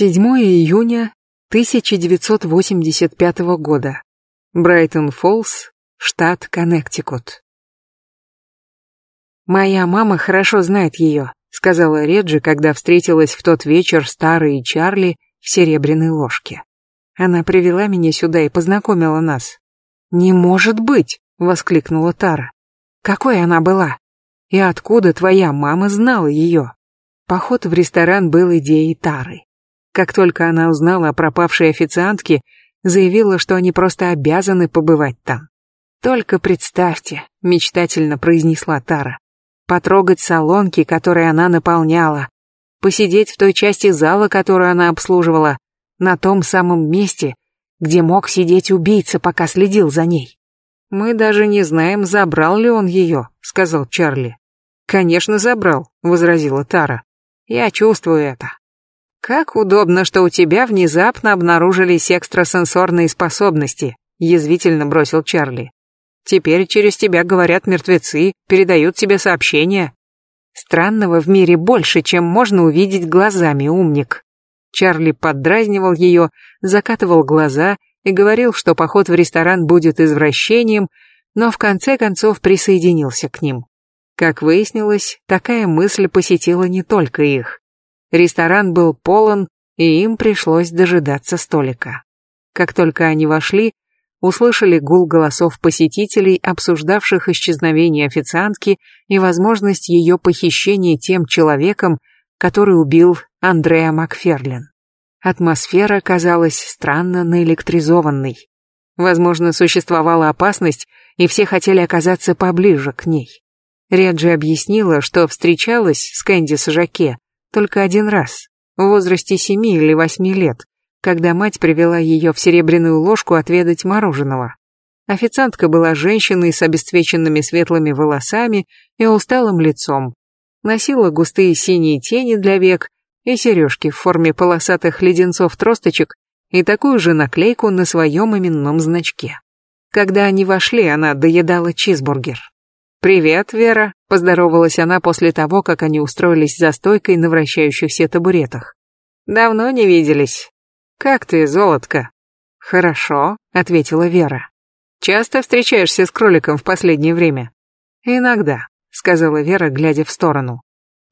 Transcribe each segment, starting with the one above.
7 июня 1985 года. Брайтон-Фоллс, штат Коннектикут. «Моя мама хорошо знает ее», — сказала Реджи, когда встретилась в тот вечер с Тарой и Чарли в серебряной ложке. Она привела меня сюда и познакомила нас. «Не может быть!» — воскликнула Тара. «Какой она была? И откуда твоя мама знала ее?» Поход в ресторан был идеей Тары. Как только она узнала о пропавшей официантке, заявила, что они просто обязаны побывать там. «Только представьте», — мечтательно произнесла Тара, «потрогать салонки, которые она наполняла, посидеть в той части зала, которую она обслуживала, на том самом месте, где мог сидеть убийца, пока следил за ней». «Мы даже не знаем, забрал ли он ее», — сказал Чарли. «Конечно, забрал», — возразила Тара. «Я чувствую это. «Как удобно, что у тебя внезапно обнаружились экстрасенсорные способности», язвительно бросил Чарли. «Теперь через тебя говорят мертвецы, передают тебе сообщения». «Странного в мире больше, чем можно увидеть глазами, умник». Чарли поддразнивал ее, закатывал глаза и говорил, что поход в ресторан будет извращением, но в конце концов присоединился к ним. Как выяснилось, такая мысль посетила не только их. Ресторан был полон, и им пришлось дожидаться столика. Как только они вошли, услышали гул голосов посетителей, обсуждавших исчезновение официантки и возможность ее похищения тем человеком, который убил Андреа Макферлин. Атмосфера казалась странно наэлектризованной. Возможно, существовала опасность, и все хотели оказаться поближе к ней. Реджи объяснила, что встречалась с Кэнди Сажаке только один раз, в возрасте семи или восьми лет, когда мать привела ее в серебряную ложку отведать мороженого. Официантка была женщиной с обесцвеченными светлыми волосами и усталым лицом. Носила густые синие тени для век и сережки в форме полосатых леденцов-тросточек и такую же наклейку на своем именном значке. Когда они вошли, она доедала чизбургер. «Привет, Вера», — поздоровалась она после того, как они устроились за стойкой на вращающихся табуретах. «Давно не виделись. Как ты, золотко?» «Хорошо», — ответила Вера. «Часто встречаешься с кроликом в последнее время?» «Иногда», — сказала Вера, глядя в сторону.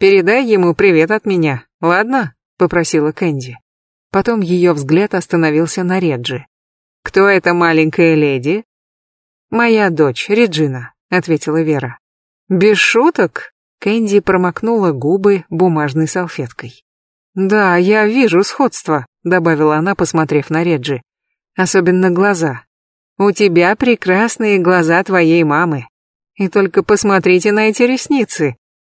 «Передай ему привет от меня, ладно?» — попросила Кэнди. Потом ее взгляд остановился на Реджи. «Кто эта маленькая леди?» «Моя дочь, Реджина», — ответила Вера. «Без шуток?» — Кэнди промокнула губы бумажной салфеткой. «Да, я вижу сходство», — добавила она, посмотрев на Реджи. «Особенно глаза. У тебя прекрасные глаза твоей мамы. И только посмотрите на эти ресницы.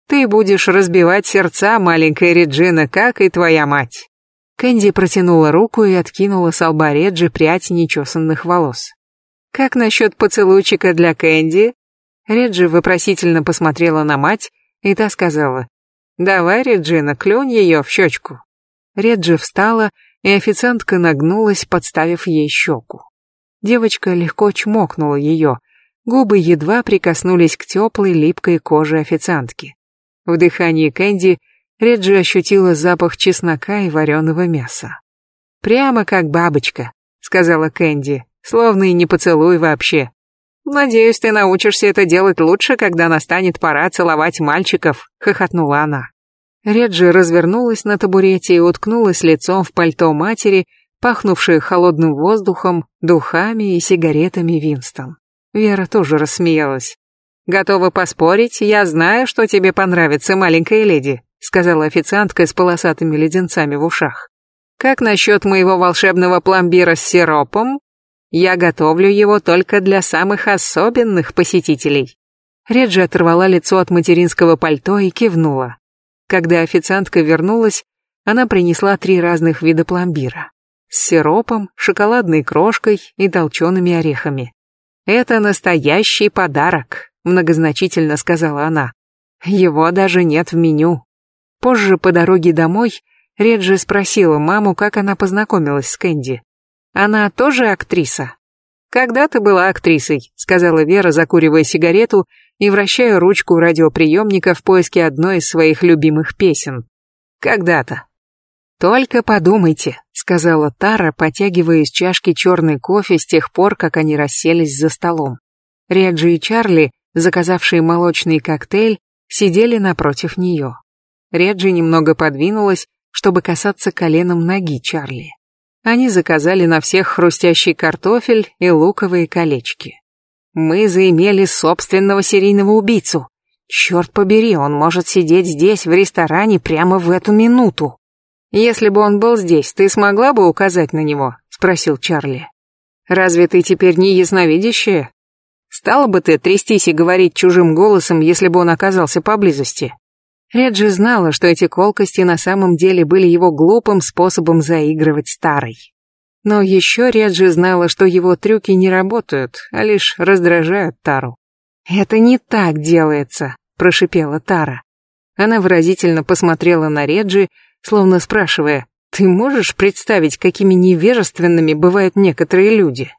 Ты будешь разбивать сердца, маленькая Реджина, как и твоя мать». Кэнди протянула руку и откинула с лба Реджи прядь нечесанных волос. «Как насчет поцелуйчика для Кэнди?» Реджи вопросительно посмотрела на мать, и та сказала, «Давай, Реджина, клюнь ее в щечку». Реджи встала, и официантка нагнулась, подставив ей щеку. Девочка легко чмокнула ее, губы едва прикоснулись к теплой липкой коже официантки. В дыхании Кэнди Реджи ощутила запах чеснока и вареного мяса. «Прямо как бабочка», — сказала Кэнди, словно и не поцелуй вообще. «Надеюсь, ты научишься это делать лучше, когда настанет пора целовать мальчиков», — хохотнула она. Реджи развернулась на табурете и уткнулась лицом в пальто матери, пахнувшее холодным воздухом, духами и сигаретами Винстон. Вера тоже рассмеялась. «Готова поспорить, я знаю, что тебе понравится, маленькая леди», сказала официантка с полосатыми леденцами в ушах. «Как насчет моего волшебного пломбира с сиропом?» Я готовлю его только для самых особенных посетителей. Реджи оторвала лицо от материнского пальто и кивнула. Когда официантка вернулась, она принесла три разных вида пломбира. С сиропом, шоколадной крошкой и толчеными орехами. «Это настоящий подарок», — многозначительно сказала она. «Его даже нет в меню». Позже по дороге домой Реджи спросила маму, как она познакомилась с Кэнди. Она тоже актриса? Когда-то была актрисой, сказала Вера, закуривая сигарету и вращая ручку радиоприемника в поиске одной из своих любимых песен. Когда-то. Только подумайте, сказала Тара, потягивая из чашки черный кофе с тех пор, как они расселись за столом. Реджи и Чарли, заказавшие молочный коктейль, сидели напротив нее. Реджи немного подвинулась, чтобы касаться коленом ноги Чарли. Они заказали на всех хрустящий картофель и луковые колечки. Мы заимели собственного серийного убийцу. Черт побери, он может сидеть здесь, в ресторане, прямо в эту минуту. Если бы он был здесь, ты смогла бы указать на него? Спросил Чарли. Разве ты теперь не ясновидящая? Стала бы ты трястись и говорить чужим голосом, если бы он оказался поблизости? Реджи знала, что эти колкости на самом деле были его глупым способом заигрывать старой. Но еще Реджи знала, что его трюки не работают, а лишь раздражают Тару. «Это не так делается», — прошипела Тара. Она выразительно посмотрела на Реджи, словно спрашивая, «Ты можешь представить, какими невежественными бывают некоторые люди?»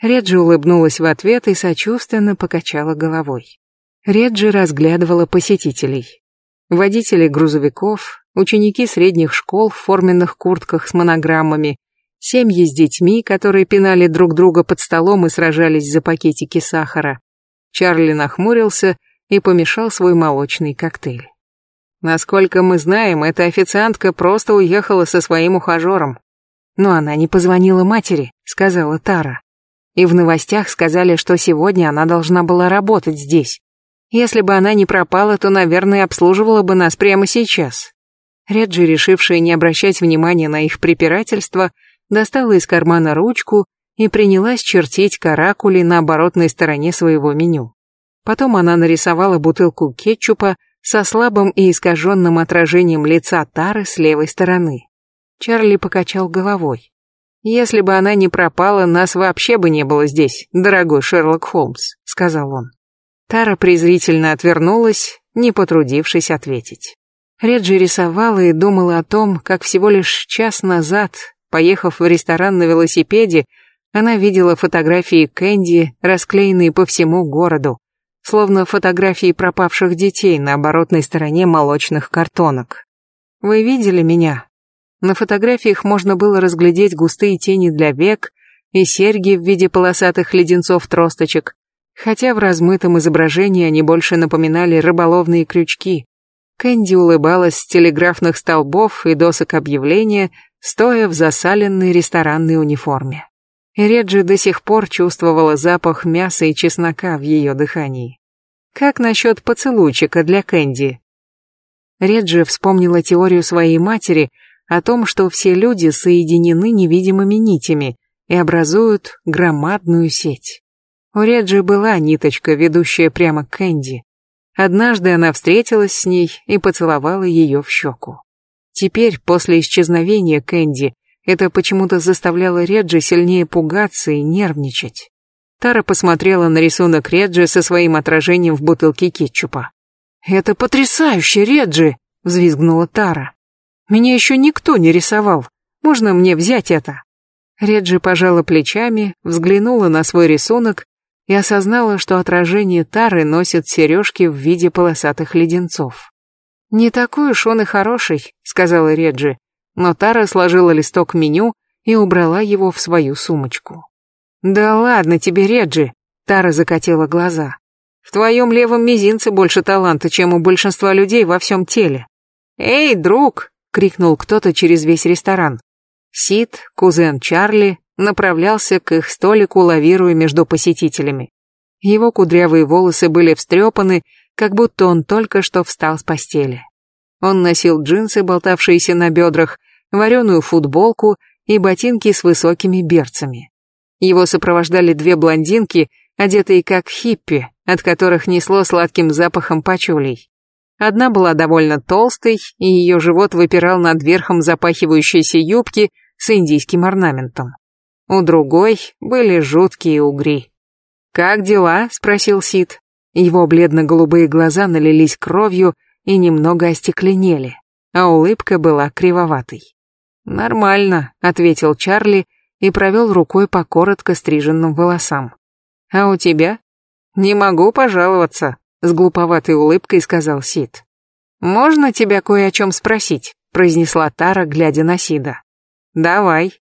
Реджи улыбнулась в ответ и сочувственно покачала головой. Реджи разглядывала посетителей. Водители грузовиков, ученики средних школ в форменных куртках с монограммами, семьи с детьми, которые пинали друг друга под столом и сражались за пакетики сахара. Чарли нахмурился и помешал свой молочный коктейль. Насколько мы знаем, эта официантка просто уехала со своим ухажером. Но она не позвонила матери, сказала Тара. И в новостях сказали, что сегодня она должна была работать здесь. Если бы она не пропала, то, наверное, обслуживала бы нас прямо сейчас. Реджи, решившая не обращать внимания на их препирательство, достала из кармана ручку и принялась чертить каракули на оборотной стороне своего меню. Потом она нарисовала бутылку кетчупа со слабым и искаженным отражением лица Тары с левой стороны. Чарли покачал головой. «Если бы она не пропала, нас вообще бы не было здесь, дорогой Шерлок Холмс», — сказал он. Тара презрительно отвернулась, не потрудившись ответить. Реджи рисовала и думала о том, как всего лишь час назад, поехав в ресторан на велосипеде, она видела фотографии Кэнди, расклеенные по всему городу, словно фотографии пропавших детей на оборотной стороне молочных картонок. Вы видели меня? На фотографиях можно было разглядеть густые тени для век и серьги в виде полосатых леденцов-тросточек, хотя в размытом изображении они больше напоминали рыболовные крючки. Кэнди улыбалась с телеграфных столбов и досок объявления, стоя в засаленной ресторанной униформе. Реджи до сих пор чувствовала запах мяса и чеснока в ее дыхании. Как насчет поцелуйчика для Кэнди? Реджи вспомнила теорию своей матери о том, что все люди соединены невидимыми нитями и образуют громадную сеть. У Реджи была ниточка, ведущая прямо к Кэнди. Однажды она встретилась с ней и поцеловала ее в щеку. Теперь, после исчезновения Кэнди, это почему-то заставляло Реджи сильнее пугаться и нервничать. Тара посмотрела на рисунок Реджи со своим отражением в бутылке кетчупа. «Это потрясающе, Реджи!» — взвизгнула Тара. «Меня еще никто не рисовал. Можно мне взять это?» Реджи пожала плечами, взглянула на свой рисунок и осознала, что отражение тары носит сережки в виде полосатых леденцов. «Не такой уж он и хороший», — сказала Реджи, но Тара сложила листок меню и убрала его в свою сумочку. «Да ладно тебе, Реджи», — Тара закатила глаза. «В твоем левом мизинце больше таланта, чем у большинства людей во всем теле». «Эй, друг!» — крикнул кто-то через весь ресторан. Сид, кузен Чарли, направлялся к их столику, лавируя между посетителями. Его кудрявые волосы были встрепаны, как будто он только что встал с постели. Он носил джинсы, болтавшиеся на бедрах, вареную футболку и ботинки с высокими берцами. Его сопровождали две блондинки, одетые как хиппи, от которых несло сладким запахом пачулей. Одна была довольно толстой, и ее живот выпирал над верхом запахивающейся юбки с индийским орнаментом. У другой были жуткие угри. «Как дела?» — спросил Сид. Его бледно-голубые глаза налились кровью и немного остекленели, а улыбка была кривоватой. «Нормально», — ответил Чарли и провел рукой по коротко стриженным волосам. «А у тебя?» «Не могу пожаловаться», — с глуповатой улыбкой сказал Сид. «Можно тебя кое о чем спросить?» произнесла Тара, глядя на Сида. «Давай.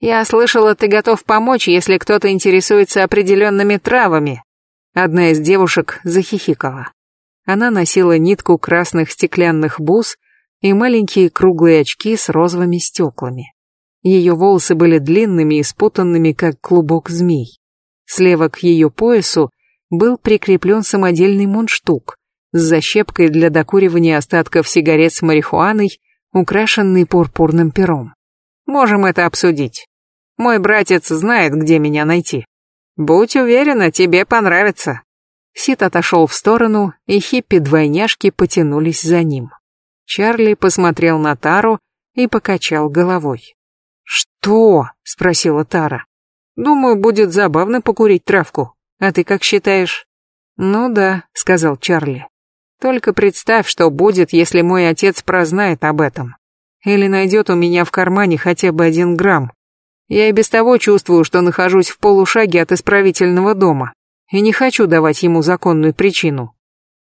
Я слышала, ты готов помочь, если кто-то интересуется определенными травами». Одна из девушек захихикала. Она носила нитку красных стеклянных бус и маленькие круглые очки с розовыми стеклами. Ее волосы были длинными и спутанными, как клубок змей. Слева к ее поясу был прикреплен самодельный мундштук с защепкой для докуривания остатков сигарет с марихуаной, украшенный пурпурным пером. Можем это обсудить. Мой братец знает, где меня найти. Будь уверена, тебе понравится. Сит отошел в сторону, и хиппи-двойняшки потянулись за ним. Чарли посмотрел на Тару и покачал головой. «Что?» — спросила Тара. «Думаю, будет забавно покурить травку. А ты как считаешь?» «Ну да», — сказал Чарли. «Только представь, что будет, если мой отец прознает об этом. Или найдет у меня в кармане хотя бы один грамм. Я и без того чувствую, что нахожусь в полушаге от исправительного дома, и не хочу давать ему законную причину».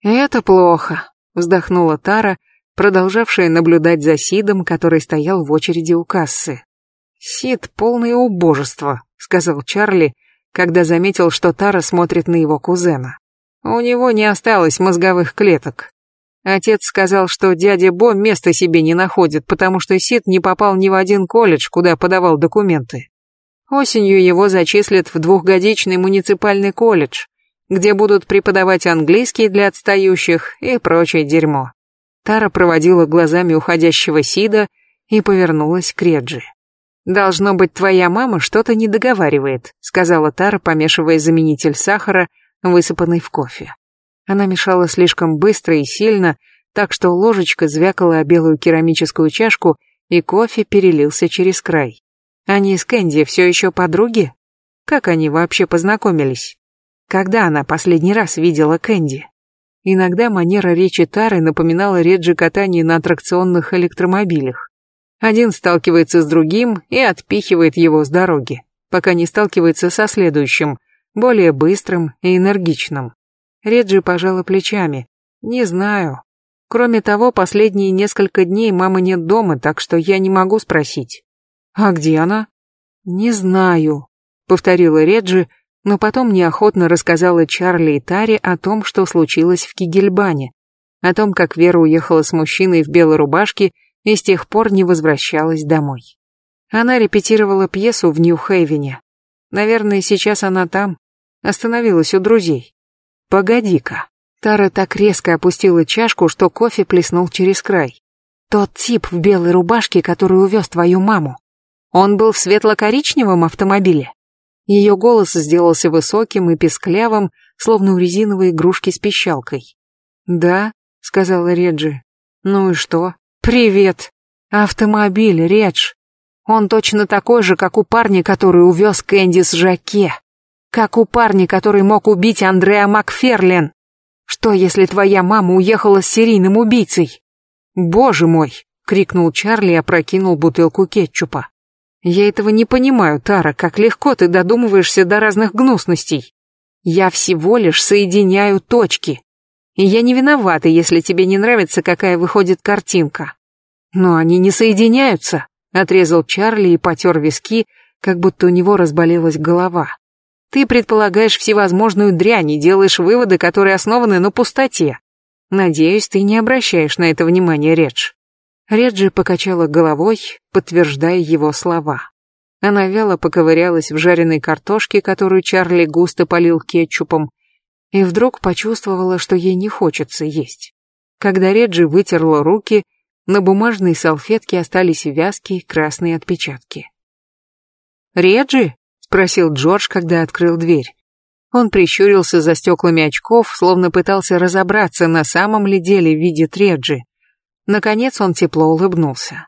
«Это плохо», — вздохнула Тара, продолжавшая наблюдать за Сидом, который стоял в очереди у кассы. «Сид — полное убожество», — сказал Чарли, когда заметил, что Тара смотрит на его кузена. У него не осталось мозговых клеток. Отец сказал, что дядя Бо места себе не находит, потому что Сид не попал ни в один колледж, куда подавал документы. Осенью его зачислят в двухгодичный муниципальный колледж, где будут преподавать английский для отстающих и прочее дерьмо. Тара проводила глазами уходящего Сида и повернулась к Реджи. «Должно быть, твоя мама что-то не договаривает», сказала Тара, помешивая заменитель сахара, высыпанный в кофе. Она мешала слишком быстро и сильно, так что ложечка звякала о белую керамическую чашку, и кофе перелился через край. Они с Кэнди все еще подруги? Как они вообще познакомились? Когда она последний раз видела Кэнди? Иногда манера речи Тары напоминала Реджи катание на аттракционных электромобилях. Один сталкивается с другим и отпихивает его с дороги, пока не сталкивается со следующим, более быстрым и энергичным. Реджи пожала плечами. «Не знаю. Кроме того, последние несколько дней мамы нет дома, так что я не могу спросить». «А где она?» «Не знаю», — повторила Реджи, но потом неохотно рассказала Чарли и Таре о том, что случилось в Кигельбане, о том, как Вера уехала с мужчиной в белой рубашке и с тех пор не возвращалась домой. Она репетировала пьесу в Нью-Хейвене. Наверное, сейчас она там, остановилась у друзей. Погоди-ка. Тара так резко опустила чашку, что кофе плеснул через край. Тот тип в белой рубашке, который увез твою маму. Он был в светло-коричневом автомобиле. Ее голос сделался высоким и песклявым, словно у резиновой игрушки с пищалкой. «Да», — сказала Реджи. «Ну и что?» «Привет. Автомобиль, Редж. Он точно такой же, как у парня, который увез Кэнди с Жаке. Как у парня, который мог убить Андреа Макферлен. Что, если твоя мама уехала с серийным убийцей?» «Боже мой!» — крикнул Чарли и опрокинул бутылку кетчупа. «Я этого не понимаю, Тара, как легко ты додумываешься до разных гнусностей. Я всего лишь соединяю точки. И я не виновата, если тебе не нравится, какая выходит картинка. Но они не соединяются, отрезал Чарли и потер виски, как будто у него разболелась голова. Ты предполагаешь всевозможную дрянь и делаешь выводы, которые основаны на пустоте. Надеюсь, ты не обращаешь на это внимания, Редж. Реджи покачала головой, подтверждая его слова. Она вяло поковырялась в жареной картошке, которую Чарли густо полил кетчупом, и вдруг почувствовала, что ей не хочется есть. Когда Реджи вытерла руки, на бумажной салфетке остались вязкие красные отпечатки. «Реджи?» — спросил Джордж, когда открыл дверь. Он прищурился за стеклами очков, словно пытался разобраться, на самом ли деле видит Реджи. Наконец он тепло улыбнулся.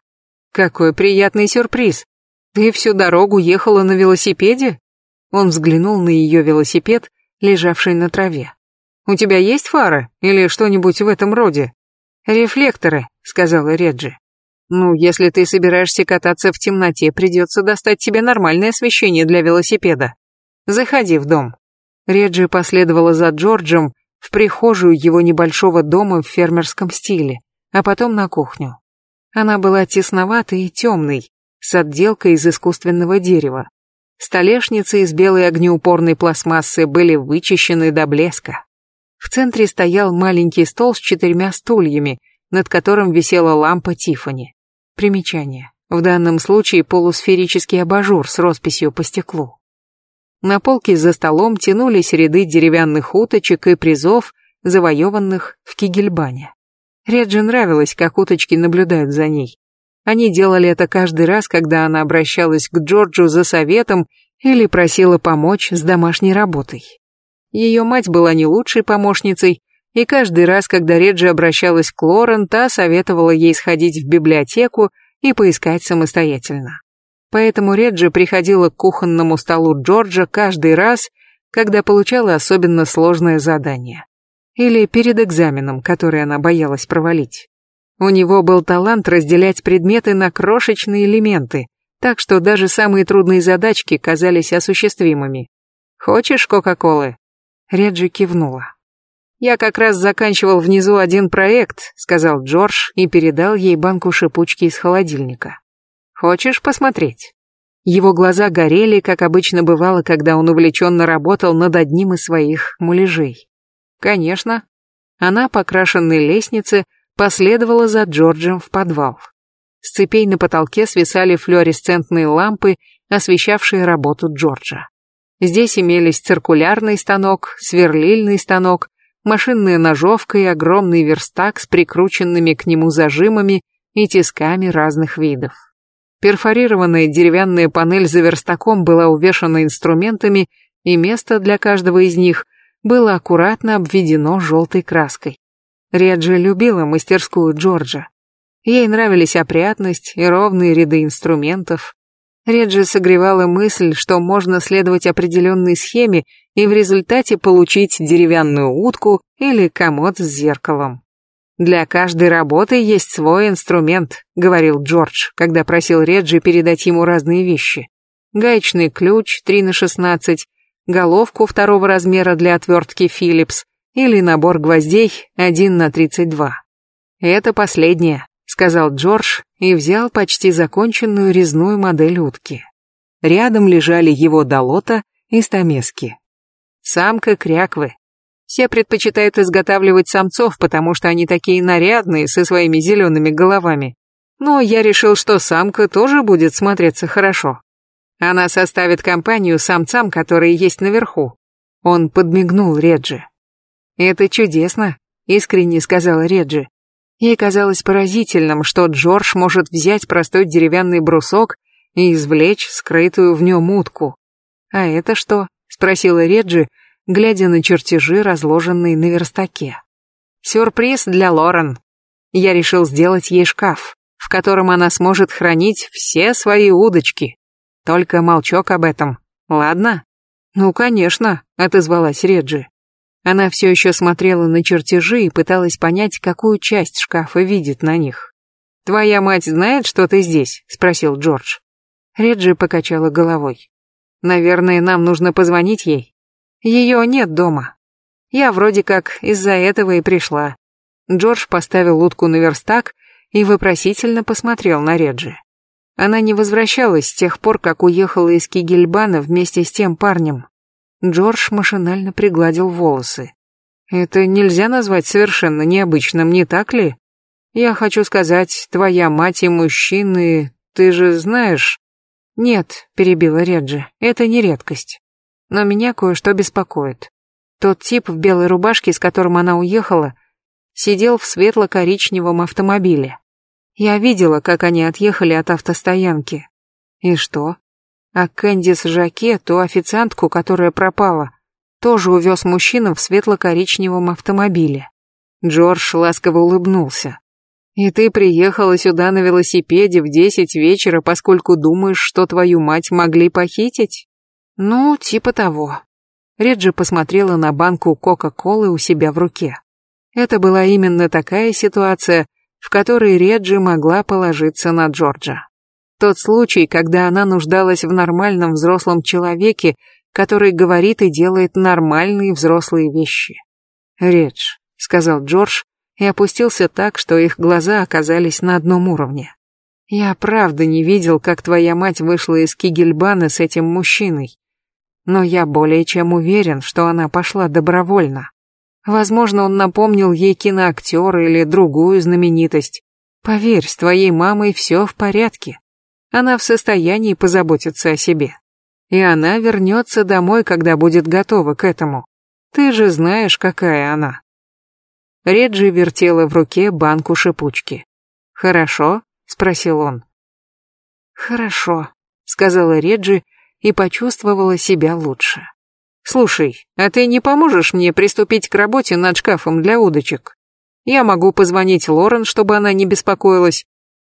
«Какой приятный сюрприз! Ты всю дорогу ехала на велосипеде?» Он взглянул на ее велосипед, лежавший на траве. «У тебя есть фара или что-нибудь в этом роде?» «Рефлекторы», — сказала Реджи. «Ну, если ты собираешься кататься в темноте, придется достать тебе нормальное освещение для велосипеда. Заходи в дом». Реджи последовала за Джорджем в прихожую его небольшого дома в фермерском стиле, а потом на кухню. Она была тесноватой и темной, с отделкой из искусственного дерева. Столешницы из белой огнеупорной пластмассы были вычищены до блеска. В центре стоял маленький стол с четырьмя стульями, над которым висела лампа Тифани. Примечание. В данном случае полусферический абажур с росписью по стеклу. На полке за столом тянулись ряды деревянных уточек и призов, завоеванных в Кигельбане. Реджи нравилось, как уточки наблюдают за ней. Они делали это каждый раз, когда она обращалась к Джорджу за советом или просила помочь с домашней работой. Ее мать была не лучшей помощницей, и каждый раз, когда Реджи обращалась к Лорен, та советовала ей сходить в библиотеку и поискать самостоятельно. Поэтому Реджи приходила к кухонному столу Джорджа каждый раз, когда получала особенно сложное задание. Или перед экзаменом, который она боялась провалить. У него был талант разделять предметы на крошечные элементы, так что даже самые трудные задачки казались осуществимыми. «Хочешь Кока-Колы?» Реджи кивнула. «Я как раз заканчивал внизу один проект», — сказал Джордж и передал ей банку шипучки из холодильника. «Хочешь посмотреть?» Его глаза горели, как обычно бывало, когда он увлеченно работал над одним из своих муляжей. «Конечно». Она, покрашенной лестнице, последовала за Джорджем в подвал. С цепей на потолке свисали флуоресцентные лампы, освещавшие работу Джорджа. Здесь имелись циркулярный станок, сверлильный станок, машинная ножовка и огромный верстак с прикрученными к нему зажимами и тисками разных видов. Перфорированная деревянная панель за верстаком была увешана инструментами, и место для каждого из них было аккуратно обведено желтой краской. Реджи любила мастерскую Джорджа. Ей нравились опрятность и ровные ряды инструментов. Реджи согревала мысль, что можно следовать определенной схеме и в результате получить деревянную утку или комод с зеркалом. «Для каждой работы есть свой инструмент», — говорил Джордж, когда просил Реджи передать ему разные вещи. Гаечный ключ 3 на 16, головку второго размера для отвертки Philips, или набор гвоздей 1 на 32. Это последнее, сказал Джордж и взял почти законченную резную модель утки. Рядом лежали его долота и стамески. Самка кряквы. Все предпочитают изготавливать самцов, потому что они такие нарядные со своими зелеными головами. Но я решил, что самка тоже будет смотреться хорошо. Она составит компанию самцам, которые есть наверху. Он подмигнул Реджи. «Это чудесно», — искренне сказала Реджи. Ей казалось поразительным, что Джордж может взять простой деревянный брусок и извлечь скрытую в нем утку. «А это что?» — спросила Реджи, глядя на чертежи, разложенные на верстаке. «Сюрприз для Лорен. Я решил сделать ей шкаф, в котором она сможет хранить все свои удочки. Только молчок об этом, ладно?» «Ну, конечно», — отозвалась Реджи. Она все еще смотрела на чертежи и пыталась понять, какую часть шкафа видит на них. «Твоя мать знает, что ты здесь?» — спросил Джордж. Реджи покачала головой. «Наверное, нам нужно позвонить ей. Ее нет дома. Я вроде как из-за этого и пришла». Джордж поставил утку на верстак и вопросительно посмотрел на Реджи. Она не возвращалась с тех пор, как уехала из Кигельбана вместе с тем парнем. Джордж машинально пригладил волосы. Это нельзя назвать совершенно необычным, не так ли? Я хочу сказать, твоя мать и мужчины, ты же знаешь... Нет, перебила Реджи, это не редкость. Но меня кое-что беспокоит. Тот тип в белой рубашке, с которым она уехала, сидел в светло-коричневом автомобиле. Я видела, как они отъехали от автостоянки. И что? А Кэндис Жаке, ту официантку, которая пропала, тоже увез мужчина в светло-коричневом автомобиле. Джордж ласково улыбнулся. «И ты приехала сюда на велосипеде в десять вечера, поскольку думаешь, что твою мать могли похитить?» «Ну, типа того». Реджи посмотрела на банку Кока-Колы у себя в руке. Это была именно такая ситуация, в которой Реджи могла положиться на Джорджа. Тот случай, когда она нуждалась в нормальном взрослом человеке, который говорит и делает нормальные взрослые вещи. «Редж», — сказал Джордж, и опустился так, что их глаза оказались на одном уровне. Я правда не видел, как твоя мать вышла из Кигельбана с этим мужчиной. Но я более чем уверен, что она пошла добровольно. Возможно, он напомнил ей киноактера или другую знаменитость. Поверь, с твоей мамой все в порядке. Она в состоянии позаботиться о себе. И она вернется домой, когда будет готова к этому. Ты же знаешь, какая она. Реджи вертела в руке банку шипучки. «Хорошо?» спросил он. Хорошо, сказала Реджи и почувствовала себя лучше. Слушай, а ты не поможешь мне приступить к работе над шкафом для удочек? Я могу позвонить Лорен, чтобы она не беспокоилась.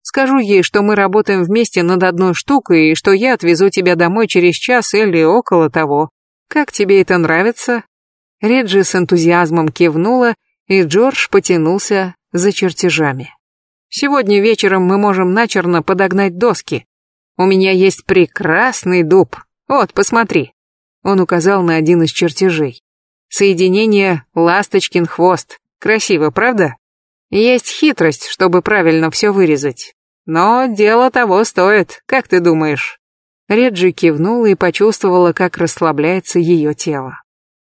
Скажу ей, что мы работаем вместе над одной штукой и что я отвезу тебя домой через час или около того. Как тебе это нравится? Реджи с энтузиазмом кивнула, и Джордж потянулся за чертежами. Сегодня вечером мы можем начерно подогнать доски. У меня есть прекрасный дуб. Вот, посмотри. Он указал на один из чертежей. Соединение ласточкин хвост. Красиво, правда? Есть хитрость, чтобы правильно все вырезать. Но дело того стоит, как ты думаешь? Реджи кивнула и почувствовала, как расслабляется ее тело.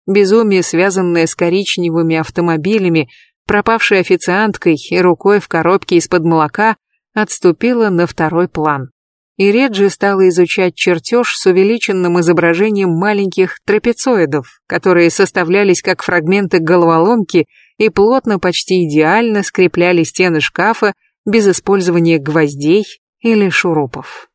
Безумие, связанное с коричневыми автомобилями, пропавшей официанткой и рукой в коробке из-под молока, отступила на второй план. И Реджи стала изучать чертеж с увеличенным изображением маленьких трапецоидов, которые составлялись как фрагменты головоломки и плотно, почти идеально скрепляли стены шкафа без использования гвоздей или шурупов.